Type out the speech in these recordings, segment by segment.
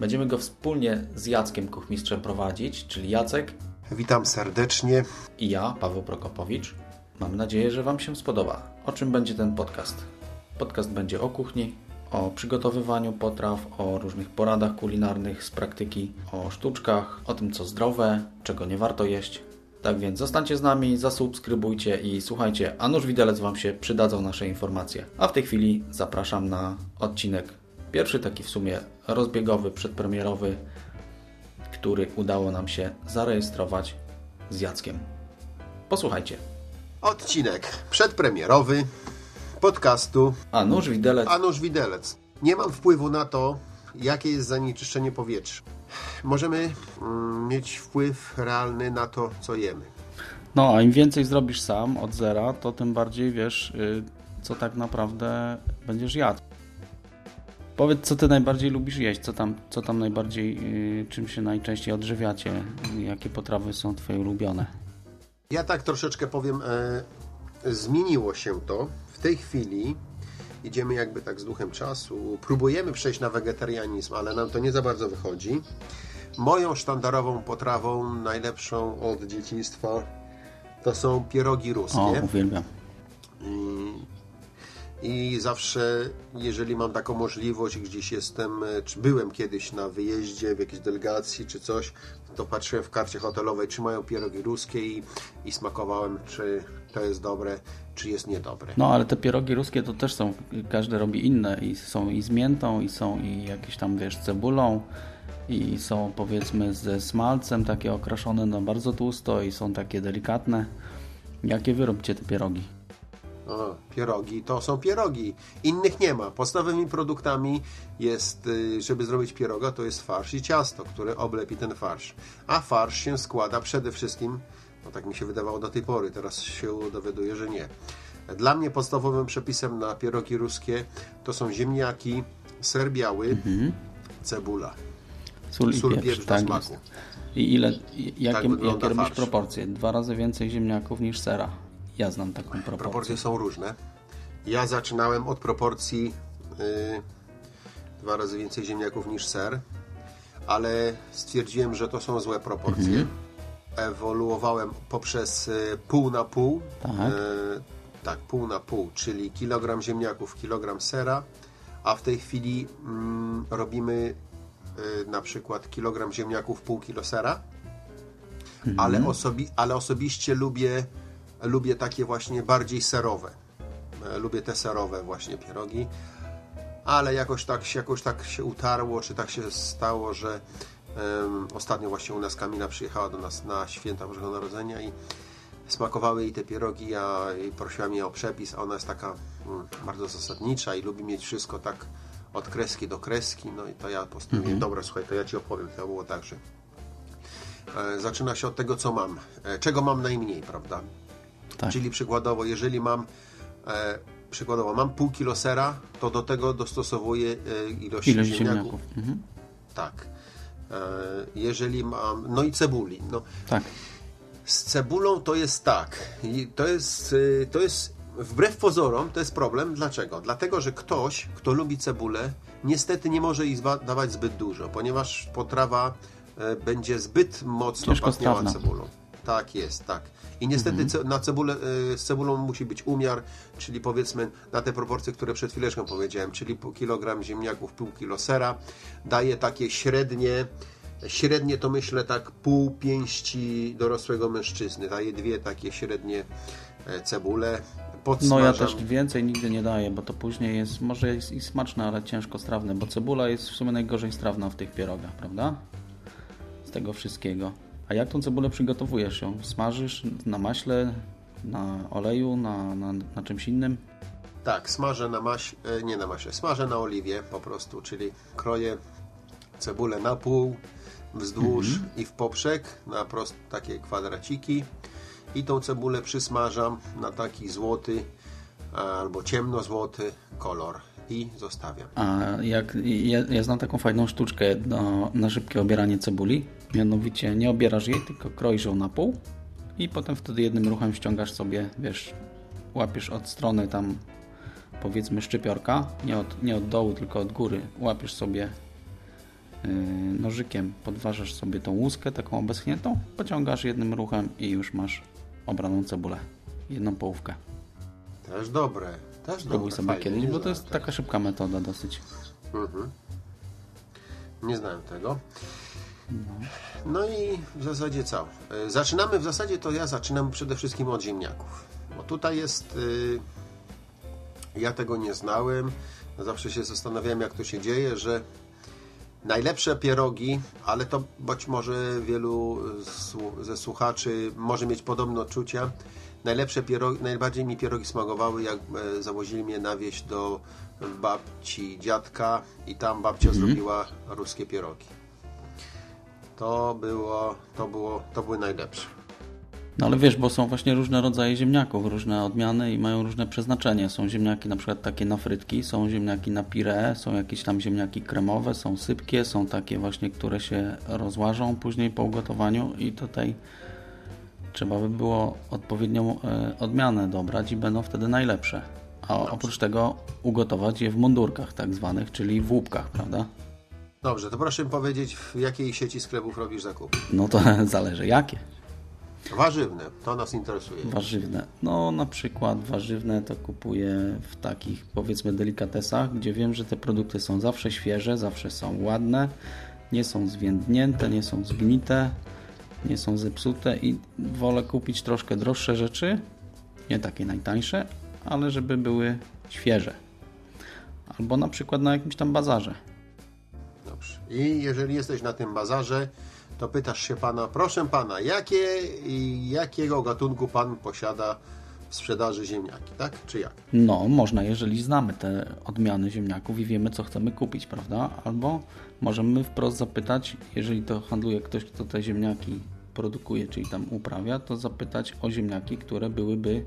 Będziemy go wspólnie z Jackiem Kuchmistrzem prowadzić, czyli Jacek Witam serdecznie. i ja, Paweł Prokopowicz. Mam nadzieję, że Wam się spodoba. O czym będzie ten podcast? Podcast będzie o kuchni, o przygotowywaniu potraw, o różnych poradach kulinarnych z praktyki, o sztuczkach, o tym co zdrowe, czego nie warto jeść. Tak więc zostańcie z nami, zasubskrybujcie i słuchajcie, a nóż widelec Wam się przydadzą nasze informacje. A w tej chwili zapraszam na odcinek pierwszy, taki w sumie rozbiegowy, przedpremierowy, który udało nam się zarejestrować z Jackiem. Posłuchajcie. Odcinek przedpremierowy podcastu A nóż widelec Anusz Widelec. Nie mam wpływu na to, jakie jest zanieczyszczenie powietrza. Możemy mm, mieć wpływ realny na to, co jemy. No, a im więcej zrobisz sam od zera, to tym bardziej wiesz, y, co tak naprawdę będziesz jadł. Powiedz, co ty najbardziej lubisz jeść, co tam, co tam najbardziej, y, czym się najczęściej odżywiacie, jakie potrawy są twoje ulubione. Ja tak troszeczkę powiem, e, zmieniło się to. W tej chwili idziemy jakby tak z duchem czasu. Próbujemy przejść na wegetarianizm, ale nam to nie za bardzo wychodzi. Moją sztandarową potrawą, najlepszą od dzieciństwa, to są pierogi ruskie. O, uwielbiam. I zawsze, jeżeli mam taką możliwość, gdzieś jestem, e, czy byłem kiedyś na wyjeździe w jakiejś delegacji czy coś, to patrzyłem w karcie hotelowej, czy mają pierogi ruskie i, i smakowałem, czy to jest dobre, czy jest niedobre. No, ale te pierogi ruskie to też są, każdy robi inne i są i z miętą, i są i jakieś tam, wiesz, cebulą, i są powiedzmy ze smalcem, takie okraszone no bardzo tłusto i są takie delikatne. Jakie wy robicie te pierogi? O, pierogi to są pierogi. Innych nie ma. Podstawowymi produktami jest, y, żeby zrobić pieroga, to jest farsz i ciasto, które oblepi ten farsz. A farsz się składa przede wszystkim, no tak mi się wydawało do tej pory, teraz się dowiaduję, że nie. Dla mnie podstawowym przepisem na pierogi ruskie to są ziemniaki, ser biały, cebula. Sól i Sól, pieprz, tak smaku. jest. I ile, i jakie, Tak jakie robisz farsz. proporcje? Dwa razy więcej ziemniaków niż sera. Ja znam taką proporcję. Proporcje są różne. Ja zaczynałem od proporcji y, dwa razy więcej ziemniaków niż ser, ale stwierdziłem, że to są złe proporcje. Ewoluowałem poprzez y, pół na pół. Tak. Y, tak, pół na pół, czyli kilogram ziemniaków, kilogram sera, a w tej chwili mm, robimy y, na przykład kilogram ziemniaków, pół kilo sera ale, osobi ale osobiście lubię, lubię takie właśnie bardziej serowe. E, Lubię te serowe właśnie pierogi, ale jakoś tak, się- jakoś tak się utarło, czy tak się stało, że em, ostatnio właśnie u nas Kamila przyjechała do nas na święta Bożego Narodzenia i smakowały jej te pierogi, ja jej prosiłam jej o przepis, a ona jest taka mm, bardzo zasadnicza i lubi mieć wszystko tak od kreski do kreski, no i to ja postanowiłem, dobra słuchaj, to ja Ci opowiem, to było tak, że E, zaczyna się od tego, co mam. E, Czego mam najmniej, prawda? Tak. Czyli przykładowo, jeżeli mam e, przykładowo mam pół kilo sera, to do tego dostosowuję e, ilość, Ilość ziemniaków. ziemniaków. Mhm. Tak. E, jeżeli mam, no i cebuli. No, Tak. z cebulą to jest tak. I to jest, y, to jest wbrew pozorom, to jest problem. Dlaczego? Dlatego, że ktoś, kto lubi cebulę, niestety nie może jej dawać zbyt dużo, ponieważ potrawa e, będzie zbyt mocno Ciężko pachniała cebulą. Tak jest, tak. I niestety ce- na cebulę, e, z cebulą musi być umiar, czyli powiedzmy na te proporcje, które przed chwileczką powiedziałem, czyli kilogram ziemniaków, pół kilo sera, daje takie średnie, średnie to myślę tak pół pięści dorosłego mężczyzny, daje dwie takie średnie e, cebule, No podsmażam. ja też więcej nigdy nie daję, bo to później jest, może jest i smaczne, ale ciężko strawne, bo cebula jest w sumie najgorzej strawna w tych pierogach, prawda? Z tego wszystkiego. A jak tą cebulę przygotowujesz ją? Smażysz na maśle, na oleju, na, na, na czymś innym? Tak, smażę na maś, e, nie na masie, smażę na oliwie po prostu, czyli kroję cebulę na pół, wzdłuż i w poprzek na prost takie kwadraciki i tą cebulę przysmażam na taki złoty albo ciemnozłoty kolor i zostawiam. A jak ja, ja znam taką fajną sztuczkę do, na szybkie obieranie cebuli. Mianowicie nie obierasz jej, tylko kroisz ją na pół i potem wtedy jednym ruchem ściągasz sobie, wiesz, łapiesz od strony tam powiedzmy szczypiorka, nie od, nie od dołu, tylko od góry. Łapiesz sobie yy, nożykiem, podważasz sobie tą łuskę taką obeschniętą, pociągasz jednym ruchem i już masz obraną cebulę. Jedną połówkę. Też dobre. Też Spróbuj dobre. sobie fajnie, kiedyś, bo to jest taka szybka metoda dosyć. Nie znałem tego. No i w zasadzie co? E, Zaczynamy w zasadzie to ja zaczynam przede wszystkim od ziemniaków. Bo tutaj jest. y, Ja tego nie znałem. Zawsze się zastanawiałem, jak to się dzieje, że najlepsze pierogi, ale to być może wielu ze słuchaczy może mieć podobne odczucia. Najlepsze pierogi, najbardziej mi pierogi smakowały, jak e, zawozili mnie na wieś do babci dziadka i tam babcia zrobiła ruskie pierogi. To było, to było, to były najlepsze. No ale wiesz, bo są właśnie różne rodzaje ziemniaków, różne odmiany i mają różne przeznaczenie. Są ziemniaki na przykład takie na frytki, są ziemniaki na pire, są jakieś tam ziemniaki kremowe, są sypkie, są takie właśnie, które się rozłażą później po ugotowaniu i tutaj trzeba by było odpowiednią e, odmianę dobrać i będą wtedy najlepsze. A oprócz tego ugotować je w mundurkach tak zwanych, czyli w łupkach, prawda? Dobrze, to proszę mi powiedzieć, w jakiej sieci sklepów robisz zakupy? No to zależy jakie. Warzywne, to nas interesuje. Warzywne. No na przykład warzywne to kupuję w takich powiedzmy delikatesach, gdzie wiem, że te produkty są zawsze świeże, zawsze są ładne, nie są zwiędnięte, nie są zgnite, nie są zepsute i wolę kupić troszkę droższe rzeczy, nie takie najtańsze, ale żeby były świeże. Albo na przykład na jakimś tam bazarze. I jeżeli jesteś na tym bazarze, to pytasz się pana, proszę pana, jakie, jakiego gatunku pan posiada w sprzedaży ziemniaki, tak? Czy jak? No, można, jeżeli znamy te odmiany ziemniaków i wiemy, co chcemy kupić, prawda? Albo możemy wprost zapytać, jeżeli to handluje ktoś, kto te ziemniaki produkuje, czyli tam uprawia, to zapytać o ziemniaki, które byłyby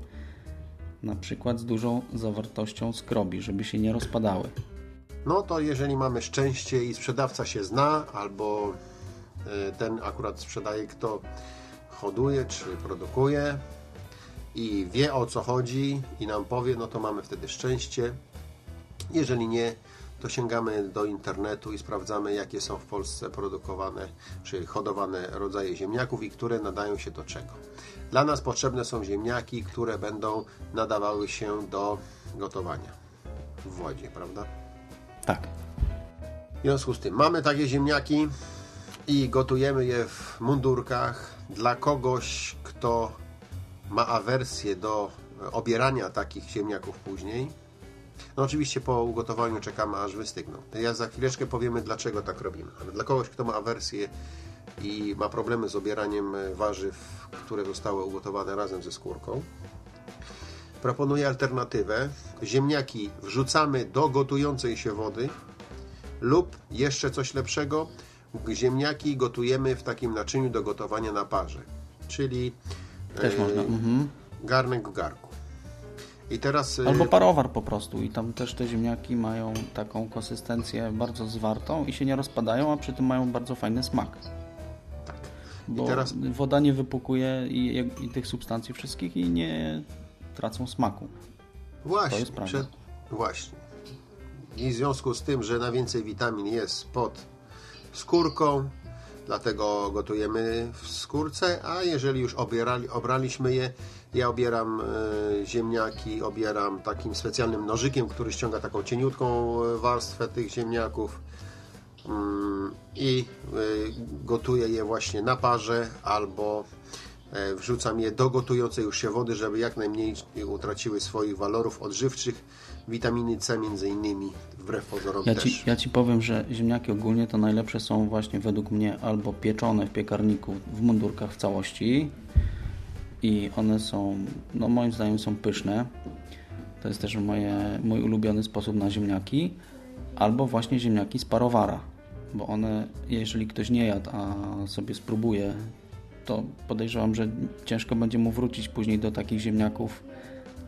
na przykład z dużą zawartością skrobi, żeby się nie rozpadały. No to jeżeli mamy szczęście i sprzedawca się zna, albo y, ten akurat sprzedaje, kto hoduje czy produkuje i wie o co chodzi i nam powie, no to mamy wtedy szczęście. Jeżeli nie, to sięgamy do internetu i sprawdzamy, jakie są w Polsce produkowane czy hodowane rodzaje ziemniaków i które nadają się do czego. Dla nas potrzebne są ziemniaki, które będą nadawały się do gotowania w wodzie, prawda? Tak. W związku z tym mamy takie ziemniaki i gotujemy je w mundurkach dla kogoś, kto ma awersję do obierania takich ziemniaków później. No oczywiście po ugotowaniu czekamy aż wystygną. Ja za chwileczkę powiemy dlaczego tak robimy. Ale dla kogoś, kto ma awersję i ma problemy z obieraniem warzyw, które zostały ugotowane razem ze skórką, proponuję alternatywę. Ziemniaki wrzucamy do gotującej się wody lub jeszcze coś lepszego, ziemniaki gotujemy w takim naczyniu do gotowania na parze, czyli Też e, można. Mhm. garnek w garku. I teraz e, Albo parowar po prostu i tam też te ziemniaki mają taką konsystencję bardzo zwartą i się nie rozpadają, a przy tym mają bardzo fajny smak. Tak. Bo teraz- woda nie wypukuje i, i tych substancji wszystkich i nie tracą smaku. Właśnie, jest prawda. przed, właśnie. I w związku z tym, że najwięcej witamin jest pod skórką, dlatego gotujemy w skórce, a jeżeli już obierali, obraliśmy je, ja obieram e, ziemniaki, obieram takim specjalnym nożykiem, który ściąga taką cieniutką e, warstwę tych ziemniaków mm, i e, gotuję je właśnie na parze albo wrzucam je do gotującej już się wody, żeby jak najmniej utraciły swoich walorów odżywczych, witaminy C między innymi, wbrew pozorom Ja też. ci, ja ci powiem, że ziemniaki ogólnie to najlepsze są właśnie według mnie albo pieczone w piekarniku w mundurkach w całości i one są, no moim zdaniem są pyszne. To jest też moje, mój ulubiony sposób na ziemniaki. Albo właśnie ziemniaki z parowara. bo one, jeżeli ktoś nie jadł, a sobie spróbuje, to podejrzewam, że ciężko będzie mu wrócić później do takich ziemniaków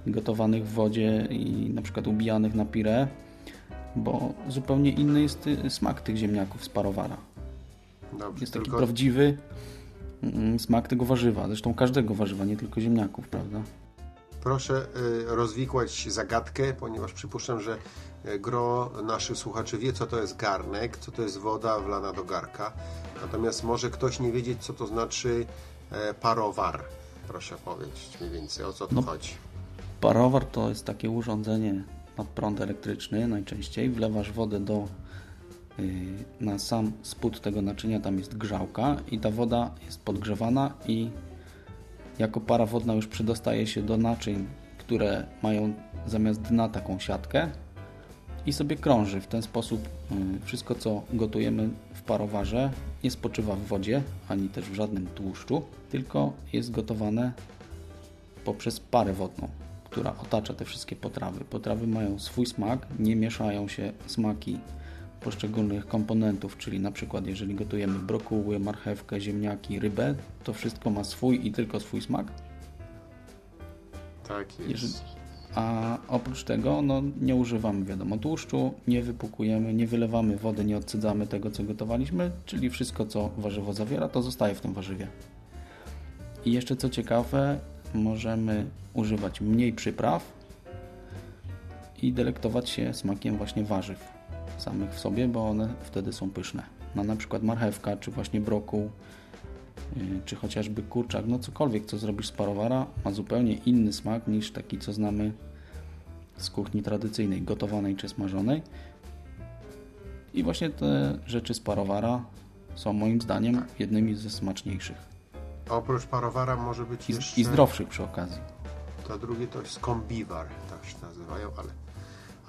gotowanych w wodzie i na przykład ubijanych na pire, bo zupełnie inny jest y, smak tych ziemniaków z parowara. Dobrze, Jest taki tylko prawdziwy mm, smak tego warzywa, zresztą każdego warzywa, nie tylko ziemniaków, prawda? Proszę y, rozwikłać zagadkę, ponieważ przypuszczam, że y, gro naszych słuchaczy wie, co to jest garnek, co to jest woda wlana do garka. Natomiast może ktoś nie wiedzieć, co to znaczy e, parowar. Proszę powiedzieć mniej więcej, o co tu No. chodzi. Parowar to jest takie urządzenie na prąd elektryczny najczęściej. Wlewasz wodę do, yy, na sam spód tego naczynia, tam jest grzałka i ta woda jest podgrzewana i jako para wodna już przedostaje się do naczyń, które mają zamiast dna taką siatkę i sobie krąży. W ten sposób yy, wszystko co gotujemy w parowarze nie spoczywa w wodzie, ani też w żadnym tłuszczu, tylko jest gotowane poprzez parę wodną, która otacza te wszystkie potrawy. Potrawy mają swój smak, nie mieszają się smaki poszczególnych komponentów, czyli na przykład jeżeli gotujemy brokuły, marchewkę, ziemniaki, rybę, to wszystko ma swój i tylko swój smak. Tak jest. Jeżeli- A oprócz tego no, nie używamy wiadomo tłuszczu, nie wypłukujemy, nie wylewamy wody, nie odcydzamy tego co gotowaliśmy, czyli wszystko co warzywo zawiera to zostaje w tym warzywie. I jeszcze co ciekawe, możemy używać mniej przypraw i delektować się smakiem właśnie warzyw samych w sobie, bo one wtedy są pyszne. No, na przykład marchewka, czy właśnie brokuł, yy, czy chociażby kurczak, no cokolwiek co zrobisz z parowara ma zupełnie inny smak niż taki co znamy z kuchni tradycyjnej, gotowanej czy smażonej. I właśnie te rzeczy z parowara są moim zdaniem jednymi ze smaczniejszych Oprócz parowara może być i, jeszcze... i zdrowszych przy okazji. To drugie to jest kombiwar, tak się nazywają, ale,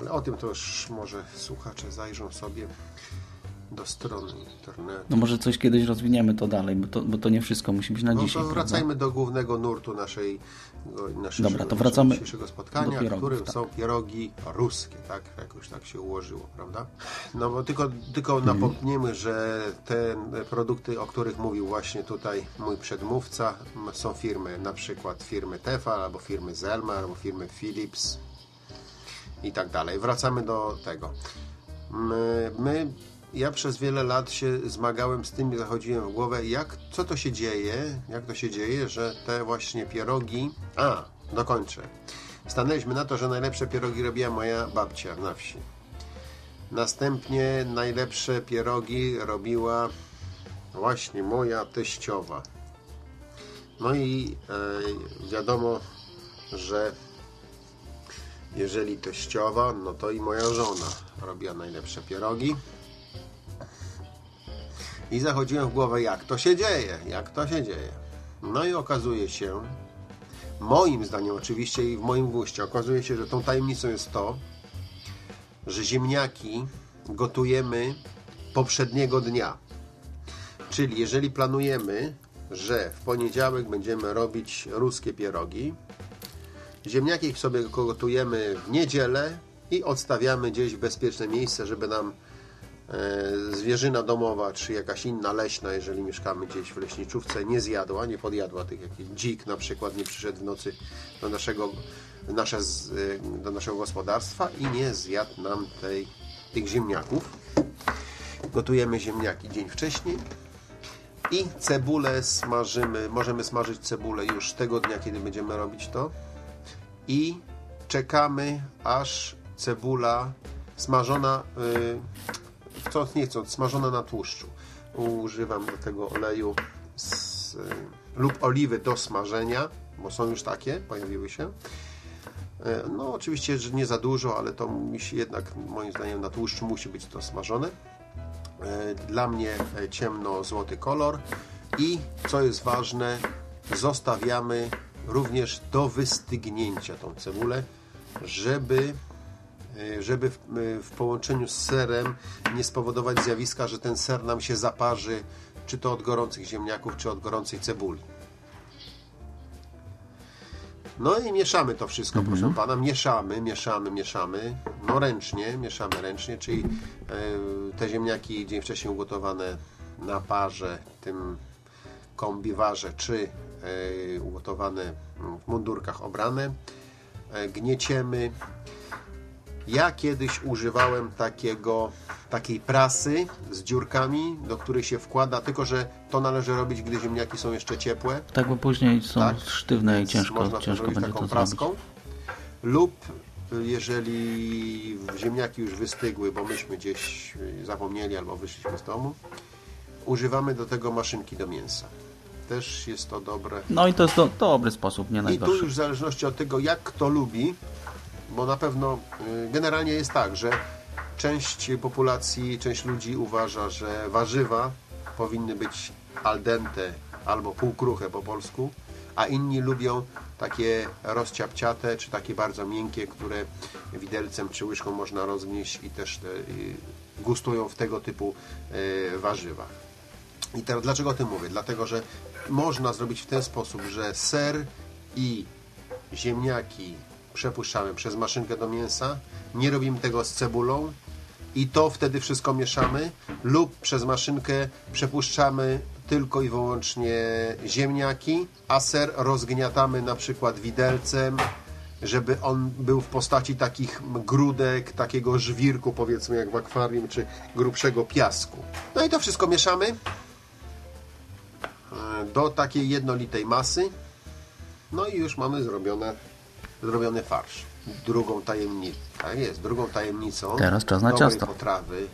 ale o tym to już może słuchacze zajrzą sobie do strony internetu. No może coś kiedyś rozwiniemy to dalej, bo to, bo to nie wszystko musi być na No dzisiaj. to prawda? wracajmy do głównego nurtu naszej, go- naszego, Dobra, to wracamy dzisiejszego spotkania, pierogów, którym tak. są pierogi ruskie, tak? Jakoś tak się ułożyło, prawda? No bo tylko, tylko Mhm. napomnijmy, że te produkty, o których mówił właśnie tutaj mój przedmówca, są firmy, na przykład firmy Tefal, albo firmy Zelma, albo firmy Philips i tak dalej. Wracamy do tego. My, my, ja przez wiele lat się zmagałem z tym, zachodziłem w głowę, jak, co to się dzieje, jak to się dzieje, że te właśnie pierogi... A, dokończę. Stanęliśmy na to, że najlepsze pierogi robiła moja babcia na wsi. Następnie najlepsze pierogi robiła właśnie moja teściowa. No i e, wiadomo, że jeżeli teściowa, no to i moja żona robiła najlepsze pierogi. I zachodziłem w głowę, jak to się dzieje, jak to się dzieje. No i okazuje się, moim zdaniem oczywiście i w moim guście, okazuje się, że tą tajemnicą jest to, że ziemniaki gotujemy poprzedniego dnia. Czyli jeżeli planujemy, że w poniedziałek będziemy robić ruskie pierogi, ziemniaki sobie gotujemy w niedzielę i odstawiamy gdzieś w bezpieczne miejsce, żeby nam e, zwierzyna domowa, czy jakaś inna leśna, jeżeli mieszkamy gdzieś w leśniczówce, nie zjadła, nie podjadła tych jakiś dzik na przykład, nie przyszedł w nocy do naszego, nasze, e, do naszego gospodarstwa i nie zjadł nam tej, tych ziemniaków. Gotujemy ziemniaki dzień wcześniej i cebulę smażymy, możemy smażyć cebulę już tego dnia, kiedy będziemy robić to i czekamy aż cebula smażona yy, chcąc nie chcąc, smażona na tłuszczu. Używam do tego oleju z, y, lub oliwy do smażenia bo są już takie, pojawiły się. E, no oczywiście, że nie za dużo ale to musi jednak moim zdaniem na tłuszczu musi być to smażone. Dla mnie ciemno-złoty kolor. I co jest ważne zostawiamy również do wystygnięcia tą cebulę żeby e, żeby w, e, w połączeniu z serem nie spowodować zjawiska, że ten ser nam się zaparzy czy to od gorących ziemniaków, czy od gorącej cebuli. No i mieszamy to wszystko, Mhm. proszę pana. Mieszamy, mieszamy, mieszamy. No ręcznie, mieszamy ręcznie, czyli e, te ziemniaki dzień wcześniej ugotowane na parze, tym kombiwarze, czy ugotowane w mundurkach obrane. E, gnieciemy. Ja kiedyś używałem takiego, takiej prasy z dziurkami, do której się wkłada, tylko że to należy robić, gdy ziemniaki są jeszcze ciepłe. Tak, bo później są Tak. sztywne i ciężko, można ciężko zrobić będzie taką to praską. zrobić. Lub jeżeli ziemniaki już wystygły, bo myśmy gdzieś y, zapomnieli albo wyszliśmy z domu, używamy do tego maszynki do mięsa. Też jest to dobre. No i to jest do, dobry sposób, nie I tu najgorszy. już w zależności od tego, jak kto lubi, bo na pewno y, generalnie jest tak, że część populacji, część ludzi uważa, że warzywa powinny być al dente albo półkruche po polsku, a inni lubią takie rozciapciate, czy takie bardzo miękkie, które widelcem czy łyżką można rozgnieść i też te, y, gustują w tego typu y, warzywach. I teraz dlaczego o tym mówię? Dlatego, że można zrobić w ten sposób, że ser i ziemniaki przepuszczamy przez maszynkę do mięsa, nie robimy tego z cebulą i to wtedy wszystko mieszamy lub przez maszynkę przepuszczamy tylko i wyłącznie ziemniaki, a ser rozgniatamy na przykład widelcem, żeby on był w postaci takich grudek, takiego żwirku powiedzmy jak w akwarium, czy grubszego piasku. No i to wszystko mieszamy do takiej jednolitej masy. No i już mamy zrobione, zrobiony farsz. Drugą tajemnicą, tak jest, drugą tajemnicą Teraz czas na ciasto. potrawy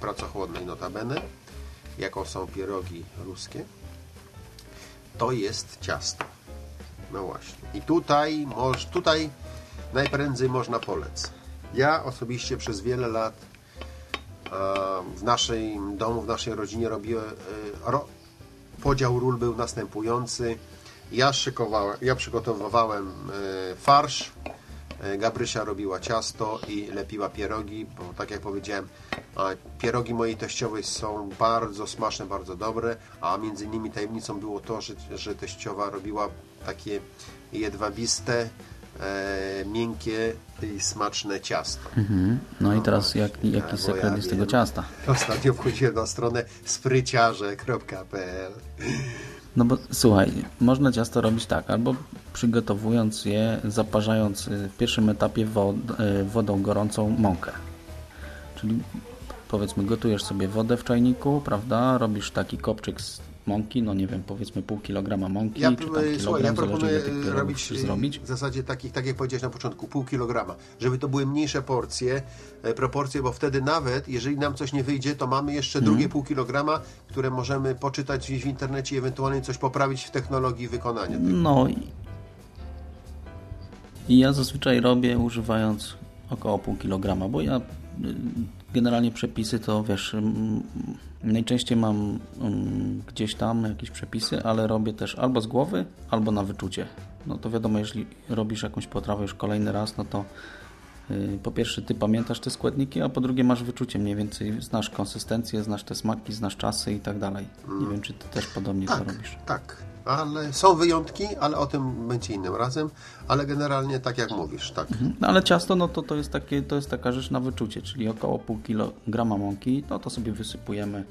pracochłodnej notabene, jaką są pierogi ruskie, to jest ciasto. No właśnie. I tutaj, moż, tutaj najprędzej można polec. Ja osobiście przez wiele lat e, w naszym domu, w naszej rodzinie robiłem, e, podział ról był następujący. Ja szykowałem, ja przygotowywałem e, farsz, e, Gabrysia robiła ciasto i lepiła pierogi, bo tak jak powiedziałem, pierogi mojej teściowej są bardzo smaczne, bardzo dobre, a między innymi tajemnicą było to, że, że teściowa robiła takie jedwabiste, e, miękkie i smaczne ciasto. Mhm. No i teraz jak, jaki bo sekret ja jest tego ciasta? Ostatnio wchodziłem na stronę spryciarze.pl No bo słuchaj, można ciasto robić tak, albo przygotowując je, zaparzając y, w pierwszym etapie wod, y, wodą gorącą mąkę. Czyli powiedzmy gotujesz sobie wodę w czajniku, prawda? Robisz taki kopczyk z mąki, no nie wiem, powiedzmy pół kilograma mąki, Ja, czy tam kilogram, słuchaj, ja proponuję e, robić e, zrobić. w zasadzie takich, tak jak powiedziałeś na początku, pół kilograma, żeby to były mniejsze porcje, e, proporcje, bo wtedy nawet, jeżeli nam coś nie wyjdzie, to mamy jeszcze Mhm. drugie pół kilograma, które możemy poczytać w internecie i ewentualnie coś poprawić w technologii wykonania. No i, i ja zazwyczaj robię używając około pół kilograma, bo ja y, generalnie przepisy to wiesz, mm, najczęściej mam mm, gdzieś tam jakieś przepisy, ale robię też albo z głowy, albo na wyczucie. No to wiadomo, jeśli robisz jakąś potrawę już kolejny raz, no to y, po pierwsze ty pamiętasz te składniki, a po drugie masz wyczucie mniej więcej, znasz konsystencję, znasz te smaki, znasz czasy i tak dalej. Nie wiem, czy ty też podobnie to Tak, robisz. tak, ale są wyjątki, ale o tym będzie innym razem, ale generalnie tak jak mówisz, tak. No ale ciasto, no to, to, jest takie, to jest taka rzecz na wyczucie, czyli około pół kilograma mąki, no to sobie wysypujemy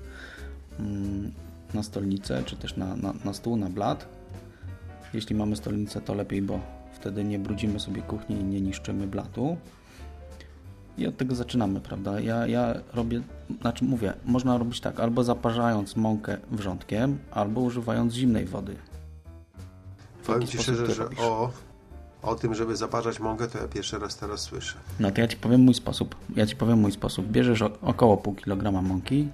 mm, na stolnicę, czy też na, na, na stół, na blat. Jeśli mamy stolnicę, to lepiej, bo wtedy nie brudzimy sobie kuchni i nie niszczymy blatu. I od tego zaczynamy, prawda? Ja, ja robię, znaczy mówię, można robić tak, albo zaparzając mąkę wrzątkiem, albo używając zimnej wody. W Powiem Ci szczerze, że robisz? o, o tym, żeby zaparzać mąkę, to ja pierwszy raz teraz słyszę. No to ja Ci powiem mój sposób. Ja Ci powiem mój sposób. Bierzesz około pół kilograma mąki,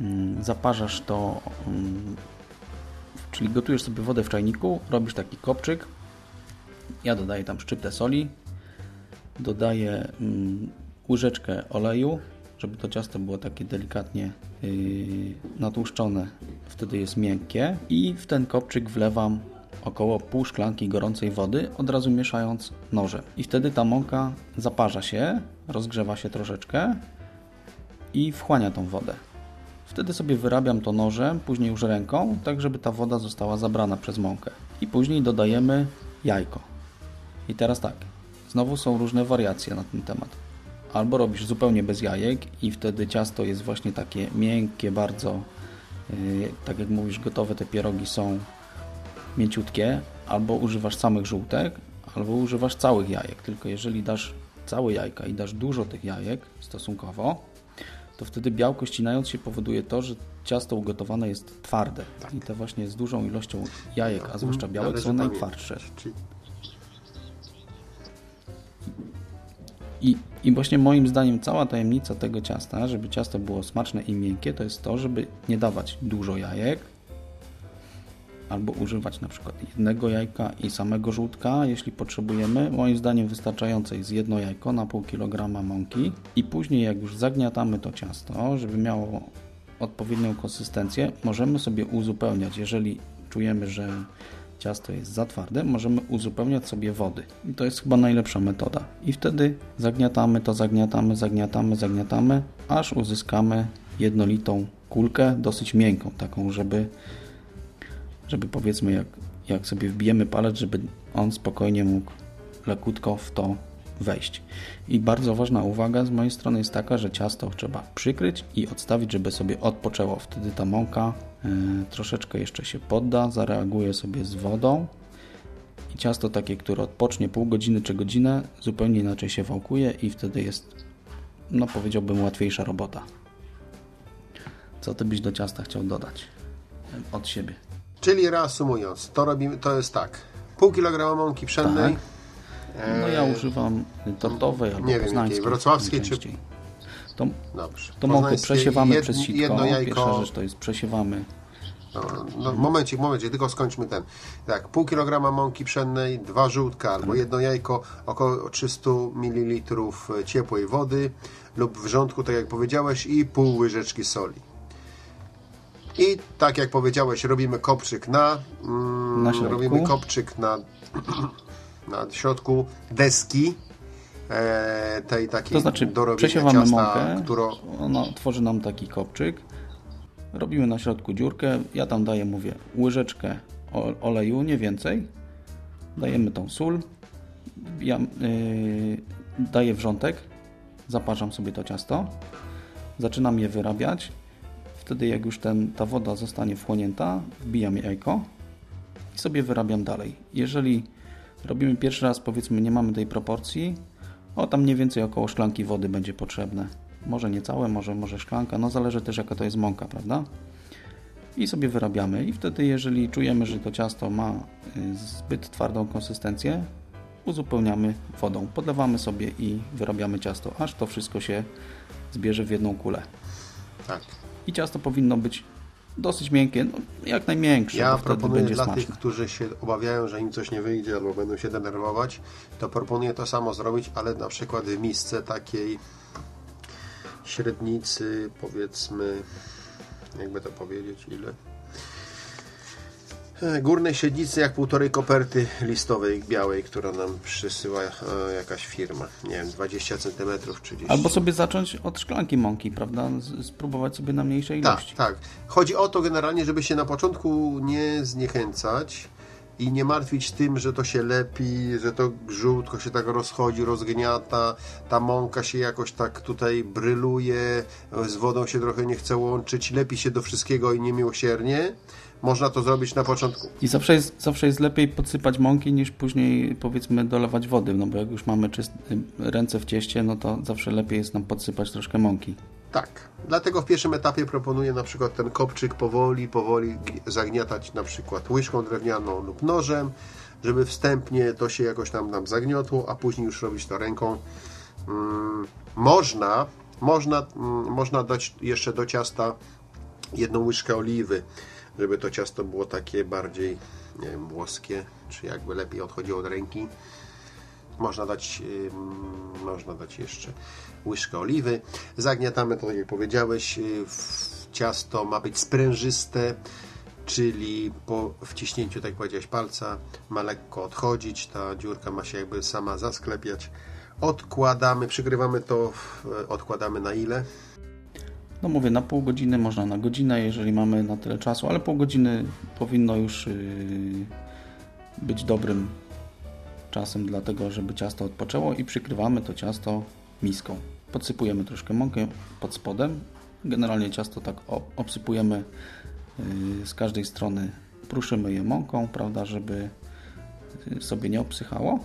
mm, zaparzasz to, mm, czyli gotujesz sobie wodę w czajniku, robisz taki kopczyk. Ja dodaję tam szczyptę soli, dodaję mm, łyżeczkę oleju, żeby to ciasto było takie delikatnie yy, natłuszczone, wtedy jest miękkie i w ten kopczyk wlewam około pół szklanki gorącej wody, od razu mieszając nożem. I wtedy ta mąka zaparza się, rozgrzewa się troszeczkę i wchłania tą wodę. Wtedy sobie wyrabiam to nożem, później już ręką, tak żeby ta woda została zabrana przez mąkę. I później dodajemy jajko. I teraz tak, znowu są różne wariacje na ten temat. Albo robisz zupełnie bez jajek i wtedy ciasto jest właśnie takie miękkie, bardzo, yy, tak jak mówisz, gotowe te pierogi są mięciutkie, albo używasz samych żółtek, albo używasz całych jajek. Tylko jeżeli dasz całe jajka i dasz dużo tych jajek stosunkowo, to wtedy białko ścinając się powoduje to, że ciasto ugotowane jest twarde. I te właśnie z dużą ilością jajek, a zwłaszcza białek, Należy są najtwardsze. I, I właśnie moim zdaniem cała tajemnica tego ciasta, żeby ciasto było smaczne i miękkie, to jest to, żeby nie dawać dużo jajek, albo używać na przykład jednego jajka i samego żółtka, jeśli potrzebujemy. Moim zdaniem wystarczające jest jedno jajko na pół kilograma mąki i później jak już zagniatamy to ciasto, żeby miało odpowiednią konsystencję, możemy sobie uzupełniać, jeżeli czujemy, że ciasto jest za twarde, możemy uzupełniać sobie wody. I to jest chyba najlepsza metoda. I wtedy zagniatamy to, zagniatamy, zagniatamy, zagniatamy, aż uzyskamy jednolitą kulkę, dosyć miękką, taką, żeby żeby powiedzmy jak, jak sobie wbijemy palec, żeby on spokojnie mógł lekutko w to wejść. I bardzo ważna uwaga z mojej strony jest taka, że ciasto trzeba przykryć i odstawić, żeby sobie odpoczęło. Wtedy ta mąka y, troszeczkę jeszcze się podda, zareaguje sobie z wodą i ciasto takie, które odpocznie pół godziny czy godzinę, zupełnie inaczej się wałkuje i wtedy jest, no powiedziałbym, łatwiejsza robota. Co ty byś do ciasta chciał dodać y, od siebie? Czyli reasumując, to robimy, to jest tak. Pół kilograma mąki pszennej, No ja używam tortowej albo nie wiem, poznańskiej. wrocławskiej czy-. To, dobrze. to mąkę przesiewamy jed- przez sitko. Jedno Pierwsza jajko, rzecz to jest przesiewamy. no, no, momencik, momencik, tylko skończmy ten. Tak, pół kilograma mąki pszennej, dwa żółtka albo jedno jajko, około 300 ml ciepłej wody lub wrzątku, tak jak powiedziałeś, i pół łyżeczki soli. I tak jak powiedziałeś, robimy kopczyk na, mm, Na robimy kopczyk na, na środku deski e, tej takiej To znaczy przesiewamy ciasta, mąkę, którą ona tworzy nam taki kopczyk. Robimy na środku dziurkę. Ja tam daję, mówię, łyżeczkę oleju, nie więcej. Dajemy tą sól. Wbijam, yy, daję wrzątek. Zaparzam sobie to ciasto. Zaczynam je wyrabiać. Wtedy jak już ten, ta woda zostanie wchłonięta, wbijam jajko i sobie wyrabiam dalej. Jeżeli robimy pierwszy raz, powiedzmy, nie mamy tej proporcji, o tam mniej więcej około szklanki wody będzie potrzebne. Może nie całe, może, może szklanka, no zależy też jaka to jest mąka, prawda? I sobie wyrabiamy. I wtedy, jeżeli czujemy, że to ciasto ma y, zbyt twardą konsystencję, uzupełniamy wodą. Podlewamy sobie i wyrabiamy ciasto, aż to wszystko się zbierze w jedną kulę. tak. I ciasto powinno być dosyć miękkie, no, jak najmiększe, Ja proponuję dla smaczne. tych, którzy się obawiają, że im coś nie wyjdzie albo będą się denerwować, to proponuję to samo zrobić, ale na przykład w misce takiej średnicy, powiedzmy, jakby to powiedzieć, ile? E, Górnej średnicy jak półtorej koperty listowej białej, która nam przysyła e, jakaś firma. Nie wiem, 20 cm, 30 Albo sobie zacząć od szklanki mąki, prawda? Spróbować sobie na mniejszej Tak, ilości. tak. Chodzi o to generalnie, żeby się na początku nie zniechęcać i nie martwić tym, że to się lepi, że to żółtko się tak rozchodzi, rozgniata, ta mąka się jakoś tak tutaj bryluje, z wodą się trochę nie chce łączyć, lepi się do wszystkiego i niemiłosiernie. Można to zrobić na początku. I zawsze jest, zawsze jest lepiej podsypać mąki niż później powiedzmy dolewać wody, no bo jak już mamy czyste ręce w cieście, no to zawsze lepiej jest nam podsypać troszkę mąki. Tak. Dlatego w pierwszym etapie proponuję na przykład ten kopczyk powoli, powoli zagniatać na przykład łyżką drewnianą lub nożem, żeby wstępnie to się jakoś tam nam zagniotło, a później już robić to ręką. Mm, można, można, mm, można dać jeszcze do ciasta jedną łyżkę oliwy, żeby to ciasto było takie bardziej, nie wiem, włoskie, czy jakby lepiej odchodziło od ręki. Można dać, ym, można dać jeszcze łyżkę oliwy. Zagniatamy to, tak jak powiedziałeś. y, ciasto ma być sprężyste, czyli po wciśnięciu, tak powiedziałeś, palca ma lekko odchodzić. Ta dziurka ma się jakby sama zasklepiać. Odkładamy, przykrywamy to, odkładamy na ile? No mówię, na pół godziny, można na godzinę, jeżeli mamy na tyle czasu, ale pół godziny powinno już yy, być dobrym czasem dlatego, żeby ciasto odpoczęło i przykrywamy to ciasto miską. Podsypujemy troszkę mąkę pod spodem. Generalnie ciasto tak obsypujemy y, z każdej strony, pruszymy je mąką, prawda, żeby y, sobie nie obsychało,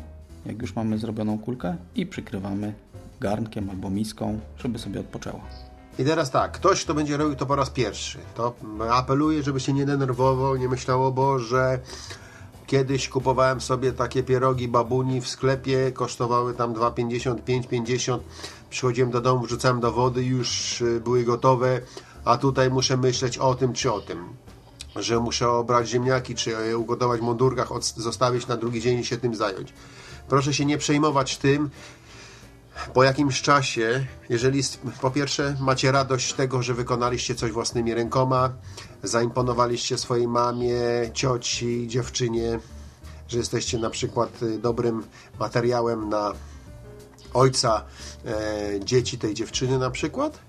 jak już mamy zrobioną kulkę i przykrywamy garnkiem albo miską, żeby sobie odpoczęło. I teraz tak, ktoś, kto będzie robił to po raz pierwszy, to apeluję, żeby się nie denerwował, nie myślało, bo że kiedyś kupowałem sobie takie pierogi babuni w sklepie, kosztowały tam 2,50, 5,50. Przychodziłem do domu, wrzucałem do wody, już y, były gotowe, a tutaj muszę myśleć o tym czy o tym. Że muszę obrać ziemniaki, czy ugotować w mundurkach, zostawić na drugi dzień i się tym zająć. Proszę się nie przejmować tym, po jakimś czasie, jeżeli po pierwsze macie radość tego, że wykonaliście coś własnymi rękoma, zaimponowaliście swojej mamie, cioci, dziewczynie, że jesteście na przykład y, dobrym materiałem na ojca e, dzieci tej dziewczyny na przykład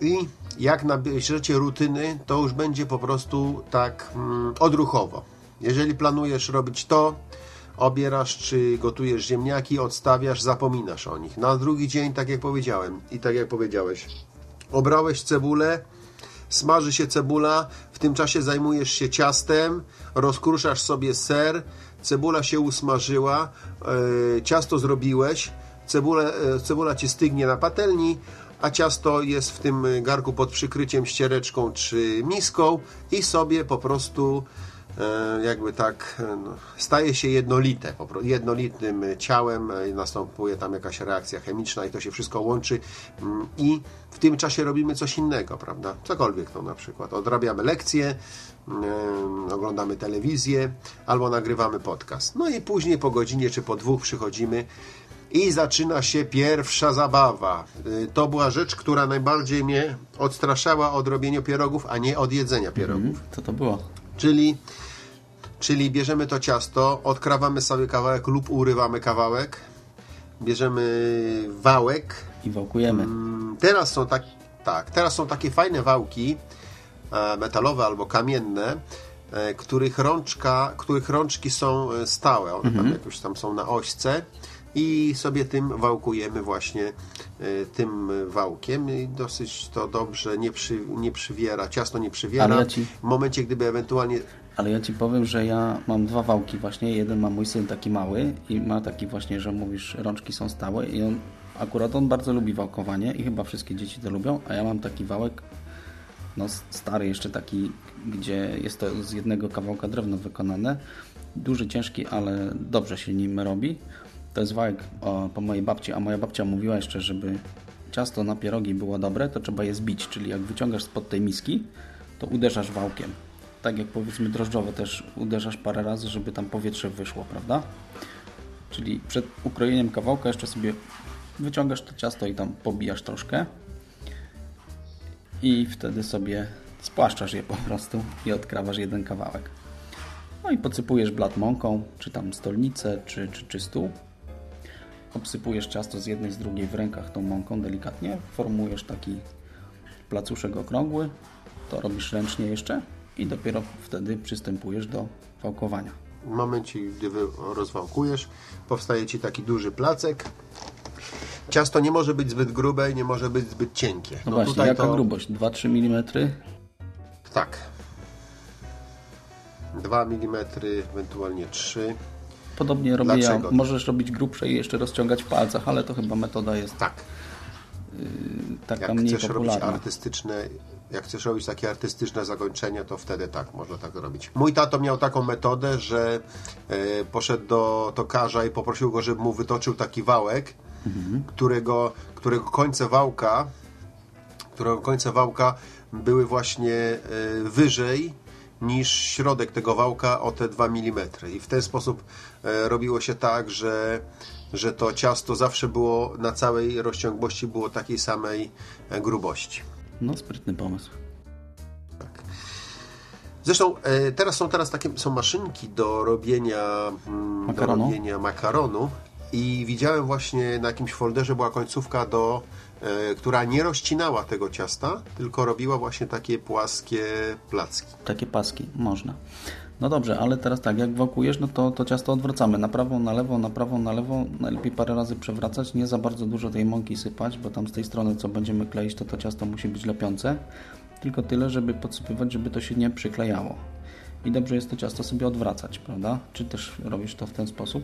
i jak nabierzecie rutyny, to już będzie po prostu tak mm, odruchowo. Jeżeli planujesz robić to, obierasz czy gotujesz ziemniaki, odstawiasz, zapominasz o nich. Na drugi dzień, tak jak powiedziałem i tak jak powiedziałeś, obrałeś cebulę, smaży się cebula, w tym czasie zajmujesz się ciastem, rozkruszasz sobie ser, cebula się usmażyła, yy, ciasto zrobiłeś, cebula, yy, cebula ci stygnie na patelni, a ciasto jest w tym garku pod przykryciem ściereczką czy miską i sobie po prostu E, jakby tak e, no, staje się jednolite, jednolitym ciałem, e, następuje tam jakaś reakcja chemiczna i to się wszystko łączy mm, i w tym czasie robimy coś innego, prawda? Cokolwiek to na przykład. Odrabiamy lekcje, oglądamy telewizję albo nagrywamy podcast. No i później po godzinie czy po dwóch przychodzimy i zaczyna się pierwsza zabawa. To była rzecz, która najbardziej mnie odstraszała od robienia pierogów, a nie od jedzenia pierogów. Mm, co to było? Czyli, czyli bierzemy to ciasto, odkrawamy sobie kawałek lub urywamy kawałek, bierzemy wałek. I wałkujemy. Mm, teraz są tak, tak, teraz są takie fajne wałki e, metalowe albo kamienne, e, których, rączka, których rączki są e, stałe. One mhm. tam jakoś tam są na ośce i sobie tym wałkujemy właśnie tym wałkiem i dosyć to dobrze nie, przy, nie przywiera, ciasto nie przywiera. Ja ci... W momencie, gdyby ewentualnie... Ale ja Ci powiem, że ja mam dwa wałki właśnie. Jeden ma mój syn taki mały i ma taki właśnie, że mówisz, rączki są stałe i on akurat on bardzo lubi wałkowanie i chyba wszystkie dzieci to lubią, a ja mam taki wałek no stary jeszcze taki, gdzie jest to z jednego kawałka drewna wykonane. Duży, ciężki, ale dobrze się nim robi. To jest wałek o, po mojej babci, a moja babcia mówiła jeszcze, żeby ciasto na pierogi było dobre, to trzeba je zbić, czyli jak wyciągasz spod tej miski, to uderzasz wałkiem. Tak jak powiedzmy drożdżowe też uderzasz parę razy, żeby tam powietrze wyszło, prawda? Czyli przed ukrojeniem kawałka jeszcze sobie wyciągasz to ciasto i tam pobijasz troszkę. I wtedy sobie spłaszczasz je po prostu i odkrawasz jeden kawałek. No i podsypujesz blat mąką, czy tam stolnicę, czy, czy, czy stół. Obsypujesz ciasto z jednej, z drugiej w rękach tą mąką delikatnie, formujesz taki placuszek okrągły, to robisz ręcznie jeszcze i dopiero wtedy przystępujesz do wałkowania. W momencie, gdy rozwałkujesz, powstaje Ci taki duży placek. Ciasto nie może być zbyt grube i nie może być zbyt cienkie. No, no właśnie, tutaj jaka to... grubość? 2-3 mm? Tak. 2 mm, ewentualnie 3 Podobnie robię Dlaczego? ja. Możesz robić grubsze i jeszcze rozciągać w palcach, ale to chyba metoda jest tak. Yy, taka jak mniej chcesz popularna. robić artystyczne, jak chcesz robić takie artystyczne zakończenie, to wtedy tak, można tak robić. Mój tato miał taką metodę, że e, poszedł do tokarza i poprosił go, żeby mu wytoczył taki wałek, mhm. którego, którego końce wałka którego końce wałka były właśnie e, wyżej niż środek tego wałka o te 2 mm. I w ten sposób e, robiło się tak, że, że to ciasto zawsze było na całej rozciągłości było takiej samej grubości. No, sprytny pomysł. Tak. Zresztą e, teraz są teraz takie są maszynki do robienia mm, makaronu. Do robienia makaronu i widziałem właśnie na jakimś folderze była końcówka do E, która nie rozcinała tego ciasta, tylko robiła właśnie takie płaskie placki. Takie paski, można. No dobrze, ale teraz tak, jak wałkujesz, no to, to ciasto odwracamy na prawą, na lewą, na prawą, na lewą. Najlepiej parę razy przewracać, nie za bardzo dużo tej mąki sypać, bo tam z tej strony, co będziemy kleić, to to ciasto musi być lepiące. Tylko tyle, żeby podsypywać, żeby to się nie przyklejało. I dobrze jest to ciasto sobie odwracać, prawda? Czy też robisz to w ten sposób?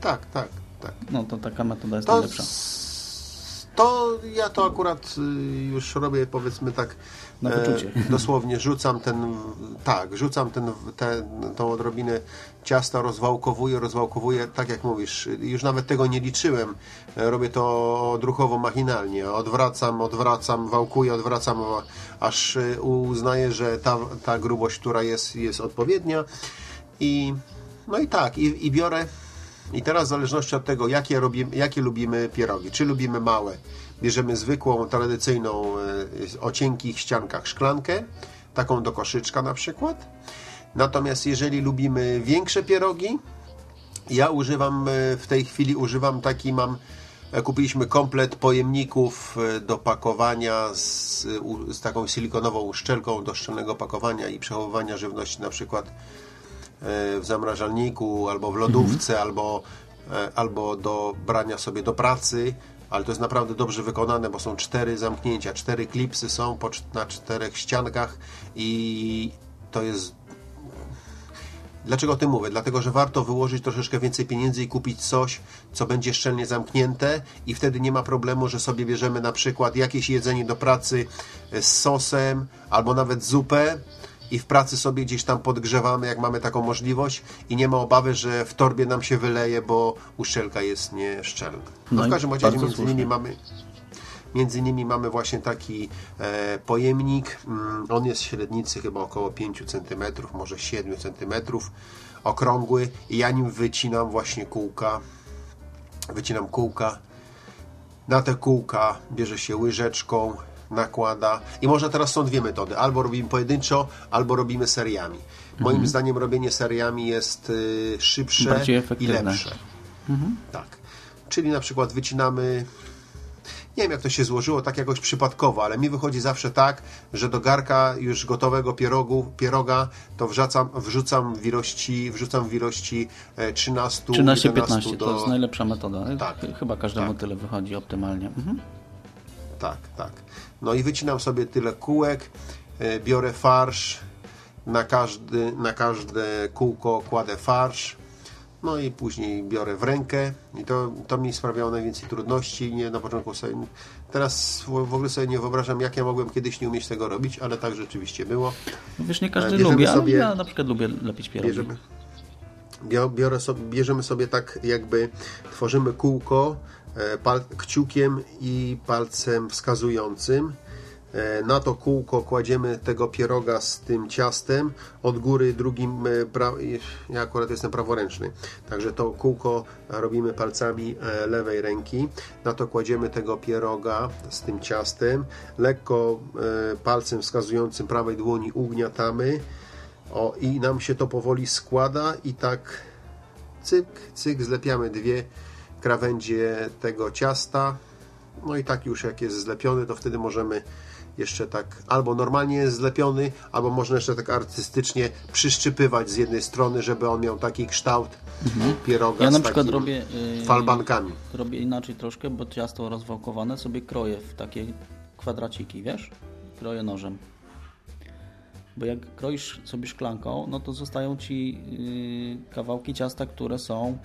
Tak, tak, tak. No to taka metoda jest To, najlepsza. to ja to akurat y, już robię powiedzmy tak Na wyczucie. dosłownie rzucam ten tak, rzucam ten, ten, tą odrobinę ciasta, rozwałkowuję, rozwałkowuję, tak jak mówisz, już nawet tego nie liczyłem, E, robię to odruchowo, machinalnie, odwracam, odwracam, wałkuję, odwracam, aż y, uznaję, że ta, ta grubość, która jest, jest odpowiednia. I no i tak, i, i biorę. I teraz w zależności od tego, jakie, robimy, jakie lubimy pierogi, czy lubimy małe, bierzemy zwykłą, tradycyjną, e, o cienkich ściankach szklankę, taką do koszyczka na przykład. Natomiast jeżeli lubimy większe pierogi, ja używam e, w tej chwili, używam taki mam, e, kupiliśmy komplet pojemników do pakowania z, z taką silikonową szczelką do szczelnego pakowania i przechowywania żywności na przykład w zamrażalniku, albo w lodówce, albo, e, albo do brania sobie do pracy, ale to jest naprawdę dobrze wykonane, bo są cztery zamknięcia, cztery klipsy są na czterech ściankach i to jest Dlaczego o tym mówię? Dlatego, że warto wyłożyć troszeczkę więcej pieniędzy i kupić coś, co będzie szczelnie zamknięte i wtedy nie ma problemu, że sobie bierzemy na przykład jakieś jedzenie do pracy z sosem albo nawet zupę i w pracy sobie gdzieś tam podgrzewamy, jak mamy taką możliwość i nie ma obawy, że w torbie nam się wyleje, bo uszczelka jest nieszczelna. No, No w każdym razie między innymi mamy Między innymi mamy właśnie taki e, pojemnik. Mm, on jest średnicy chyba około 5 cm, może 7 cm, okrągły i ja nim wycinam właśnie kółka. Wycinam kółka. Na te kółka bierze się łyżeczką, nakłada. I można teraz są dwie metody. Albo robimy pojedynczo, albo robimy seriami. Moim zdaniem robienie seriami jest y, szybsze i lepsze. Tak. Czyli na przykład wycinamy nie wiem jak to się złożyło, tak jakoś przypadkowo, ale mi wychodzi zawsze tak, że do garka już gotowego pierogu, pieroga to wrzucam, wrzucam w ilości, wrzucam w ilości e, 13, 11 13-15 do... to jest najlepsza metoda. Tak. Ch- Chyba każdemu Tak. tyle wychodzi optymalnie. Mhm. Tak, tak. No i wycinam sobie tyle kółek, e, biorę farsz, na, każdy, na każde kółko kładę farsz, no i później biorę w rękę i to, to mi sprawiało najwięcej trudności. Nie na początku sobie, teraz w ogóle sobie nie wyobrażam, jak ja mogłem kiedyś nie umieć tego robić, ale tak rzeczywiście było. No Wiesz, nie każdy Bierzemy lubi, sobie- ja na przykład lubię lepić pierogi. Bierzemy, bio- biorę sobie, bierzemy sobie tak jakby, tworzymy kółko e, kciukiem i palcem wskazującym. E, Na to kółko kładziemy tego pieroga z tym ciastem, od góry drugim, e, ja akurat jestem praworęczny, także to kółko robimy palcami e, lewej ręki, na to kładziemy tego pieroga z tym ciastem, lekko e, palcem wskazującym prawej dłoni ugniatamy, o, i nam się to powoli składa i tak cyk, cyk, zlepiamy dwie krawędzie tego ciasta. No i tak już jak jest zlepiony, to wtedy możemy jeszcze tak albo normalnie jest zlepiony, albo można jeszcze tak artystycznie przyszczypywać z jednej strony, żeby on miał taki kształt pieroga Mhm. Ja na przykład robię, yy, falbankami. robię inaczej troszkę, bo ciasto rozwałkowane sobie kroję w takie kwadraciki, wiesz? Kroję nożem. Bo jak kroisz sobie szklanką, no to zostają ci yy, kawałki ciasta, które są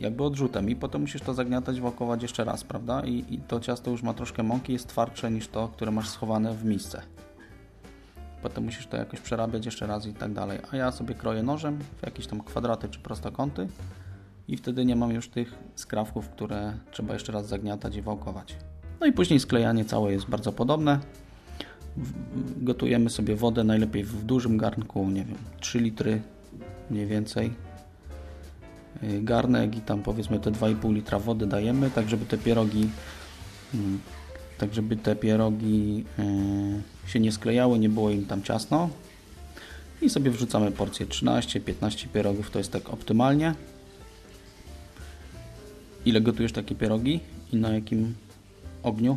jakby odrzutem i potem musisz to zagniatać, wałkować jeszcze raz, prawda? I, I to ciasto już ma troszkę mąki, jest twardsze niż to, które masz schowane w misce. Potem musisz to jakoś przerabiać jeszcze raz i tak dalej. A ja sobie kroję nożem w jakieś tam kwadraty czy prostokąty i wtedy nie mam już tych skrawków, które trzeba jeszcze raz zagniatać i wałkować. No i później sklejanie całe jest bardzo podobne. Gotujemy sobie wodę najlepiej w dużym garnku, nie wiem, 3 litry mniej więcej. Yy, Garnek i tam powiedzmy te 2,5 litra wody dajemy, tak żeby te pierogi mm, tak żeby te pierogi yy, się nie sklejały, nie było im tam ciasno. I sobie wrzucamy porcję 13-15 pierogów, to jest tak optymalnie. Ile gotujesz takie pierogi i na jakim ogniu?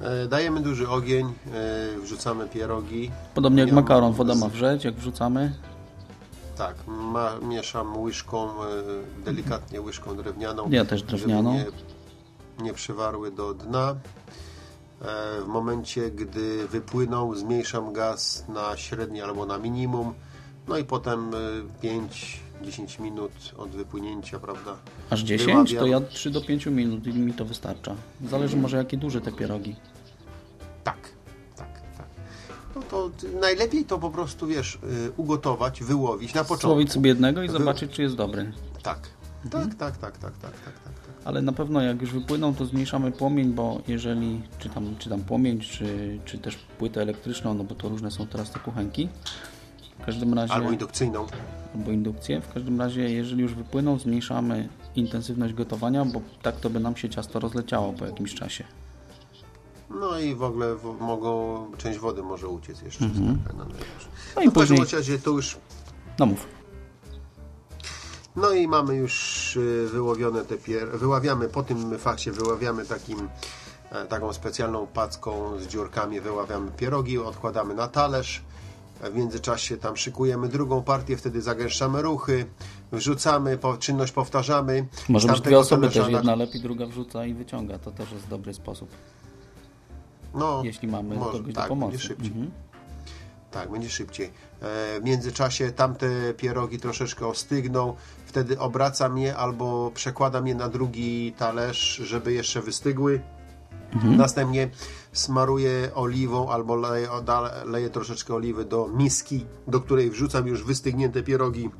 E, Dajemy duży ogień, e, wrzucamy pierogi. Podobnie jak Ja makaron, woda ma wrzeć, jak wrzucamy. Tak, ma, mieszam łyżką, e, delikatnie łyżką drewnianą. Ja też drewnianą. Nie, nie przywarły do dna. E, W momencie, gdy wypłyną, zmniejszam gaz na średni albo na minimum. No i potem e, 5-10 minut od wypłynięcia, prawda? Aż 10, to Wyławiam. ja 3 do 5 minut i mi to wystarcza. Zależy może jakie duże te pierogi. No to najlepiej to po prostu, wiesz, y, ugotować, wyłowić na początku. Słowić sobie jednego i Wy- zobaczyć, czy jest dobry. Tak. Tak, tak, tak, tak, tak, tak, tak, tak. Ale na pewno jak już wypłyną, to zmniejszamy płomień, bo jeżeli, czy tam, czy tam płomień, czy, czy też płytę elektryczną, no bo to różne są teraz te kuchenki. W każdym razie, Albo indukcyjną. albo indukcję. W każdym razie, jeżeli już wypłyną, zmniejszamy intensywność gotowania, bo tak to by nam się ciasto rozleciało po jakimś czasie. No i w ogóle w, mogą, część wody może uciec jeszcze. z taka, no, No no i w każdym później, razie to już... no mów. No i mamy już y, wyłowione te pier... Wyławiamy, po tym fakcie wyławiamy takim, e, taką specjalną packą z dziurkami, wyławiamy pierogi, odkładamy na talerz. W międzyczasie tam szykujemy drugą partię, wtedy zagęszczamy ruchy, wrzucamy, po, czynność powtarzamy. Może być dwie osoby też, na- jedna lepi, druga wrzuca i wyciąga. To też jest dobry sposób, No, jeśli mamy może, kogoś tak, do pomocy. Będzie szybciej. Mhm. Tak, będzie szybciej. E, W międzyczasie tamte pierogi troszeczkę ostygną, wtedy obracam je albo przekładam je na drugi talerz, żeby jeszcze wystygły. Następnie smaruję oliwą albo leję, leję troszeczkę oliwy do miski, do której wrzucam już wystygnięte pierogi.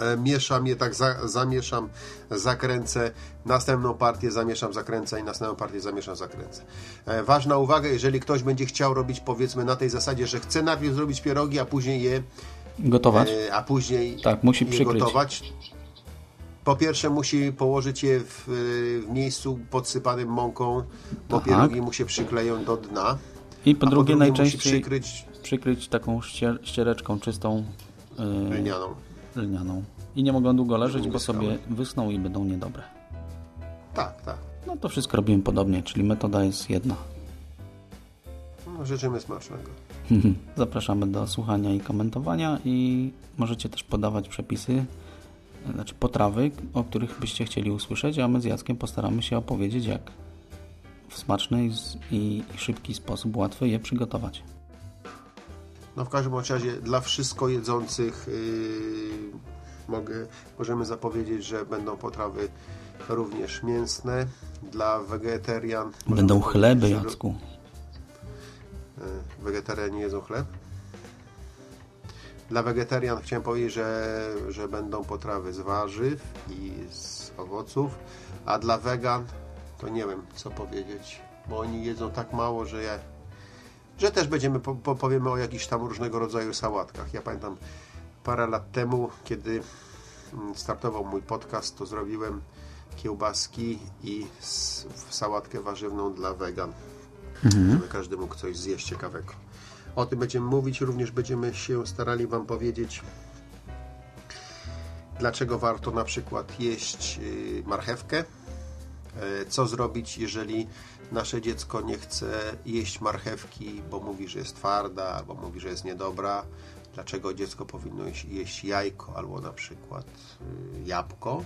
E, Mieszam je tak, za, zamieszam, zakręcę, następną partię zamieszam, zakręcę i następną partię zamieszam, zakręcę. E, Ważna uwaga, jeżeli ktoś będzie chciał robić powiedzmy na tej zasadzie, że chce najpierw zrobić pierogi, a później je, Gotować? e, a później Tak, musi przykryć. gotować. Po pierwsze musi położyć je w, w miejscu podsypanym mąką, bo Tak. pierogi mu się przykleją do dna. I po drugie, musi najczęściej przykryć przykryć taką ścier ściereczką czystą yy, lnianą. Lnianą. I nie mogą długo leżeć, bo sobie wysną i będą niedobre. Tak, tak. No to wszystko robimy podobnie, czyli metoda jest jedna. No, życzymy smacznego. Zapraszamy do słuchania i komentowania i możecie też podawać przepisy, znaczy potrawy, o których byście chcieli usłyszeć, a my z Jackiem postaramy się opowiedzieć, jak w smaczny i szybki sposób łatwy je przygotować. No w każdym razie dla wszystko jedzących yy, mogę, możemy zapowiedzieć, że będą potrawy również mięsne. Dla wegetarian Będą chleby, że- Jacku. Yy, Wegetarianie jedzą chleb. Dla wegetarian chciałem powiedzieć, że, że będą potrawy z warzyw i z owoców, a dla wegan to nie wiem co powiedzieć, bo oni jedzą tak mało, że ja że też będziemy, po, po, powiemy o jakichś tam różnego rodzaju sałatkach. Ja pamiętam parę lat temu, kiedy mm, startował mój podcast, to zrobiłem kiełbaski i sałatkę warzywną dla wegan, żeby każdy mógł coś zjeść ciekawego. O tym będziemy mówić, również będziemy się starali Wam powiedzieć, dlaczego warto na przykład jeść y, marchewkę, co zrobić, jeżeli nasze dziecko nie chce jeść marchewki, bo mówi, że jest twarda, albo mówi, że jest niedobra. Dlaczego dziecko powinno jeść- jajko, albo na przykład y, jabłko,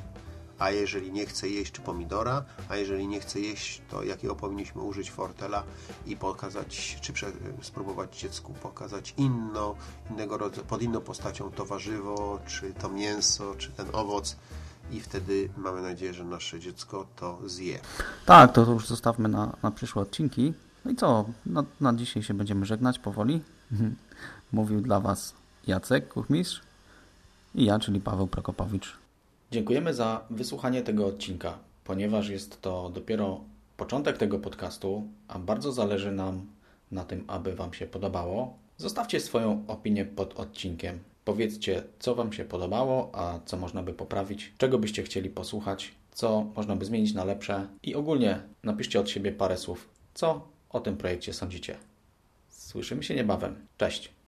a jeżeli nie chce jeść, czy pomidora, a jeżeli nie chce jeść, to jakiego powinniśmy użyć fortela i pokazać, czy spróbować dziecku pokazać inno, innego rodzaju, pod inną postacią to warzywo, czy to mięso, czy ten owoc i wtedy mamy nadzieję, że nasze dziecko to zje. Tak, to już zostawmy na, na przyszłe odcinki. No i co? Na, na dzisiaj się będziemy żegnać powoli. Mówił dla Was Jacek Kuchmistrz i ja, czyli Paweł Prokopowicz. Dziękujemy za wysłuchanie tego odcinka, ponieważ jest to dopiero początek tego podcastu, a bardzo zależy nam na tym, aby Wam się podobało. Zostawcie swoją opinię pod odcinkiem. Powiedzcie, co Wam się podobało, a co można by poprawić, czego byście chcieli posłuchać, co można by zmienić na lepsze i ogólnie napiszcie od siebie parę słów, co o tym projekcie sądzicie. Słyszymy się niebawem. Cześć!